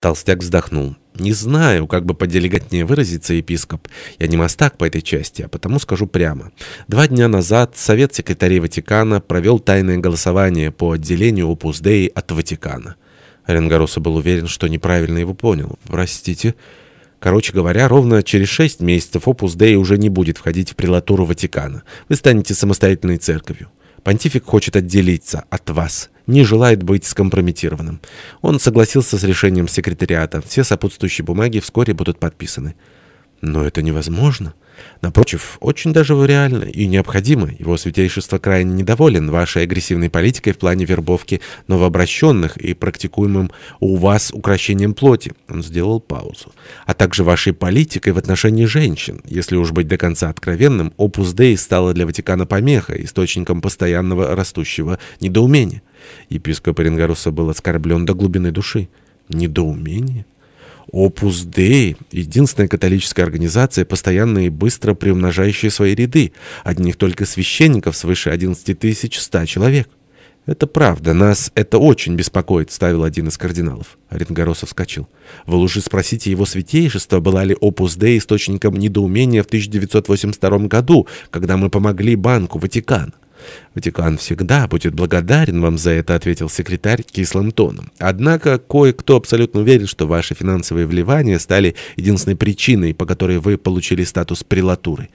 Толстяк вздохнул. «Не знаю, как бы поделегатнее выразиться, епископ. Я не мастак по этой части, а потому скажу прямо. Два дня назад Совет секретарей Ватикана провел тайное голосование по отделению Opus Dei от Ватикана». Оренгороса был уверен, что неправильно его понял. «Простите». Короче говоря, ровно через шесть месяцев Opus Dei уже не будет входить в прелатуру Ватикана. Вы станете самостоятельной церковью. Понтифик хочет отделиться от вас, не желает быть скомпрометированным. Он согласился с решением секретариата. Все сопутствующие бумаги вскоре будут подписаны. Но это невозможно. Напротив, очень даже реально и необходимо. Его святейшество крайне недоволен вашей агрессивной политикой в плане вербовки новообращенных и практикуемым у вас укращением плоти. Он сделал паузу. А также вашей политикой в отношении женщин. Если уж быть до конца откровенным, Опус Dei стала для Ватикана помехой, источником постоянного растущего недоумения. Епископ Оренгороса был оскорблен до глубины души. Недоумение? Опус Dei — единственная католическая организация, постоянно и быстро приумножающая свои ряды. Одних только священников свыше 11 100 человек. «Это правда, нас это очень беспокоит», — ставил один из кардиналов. Оренгоросов вскочил. «Вы лучше спросите его святейшество, была ли Опус Dei источником недоумения в 1982 году, когда мы помогли Банку Ватикана». «Ватикан всегда будет благодарен вам за это», — ответил секретарь кислым тоном. «Однако кое-кто абсолютно уверен, что ваши финансовые вливания стали единственной причиной, по которой вы получили статус прелатуры».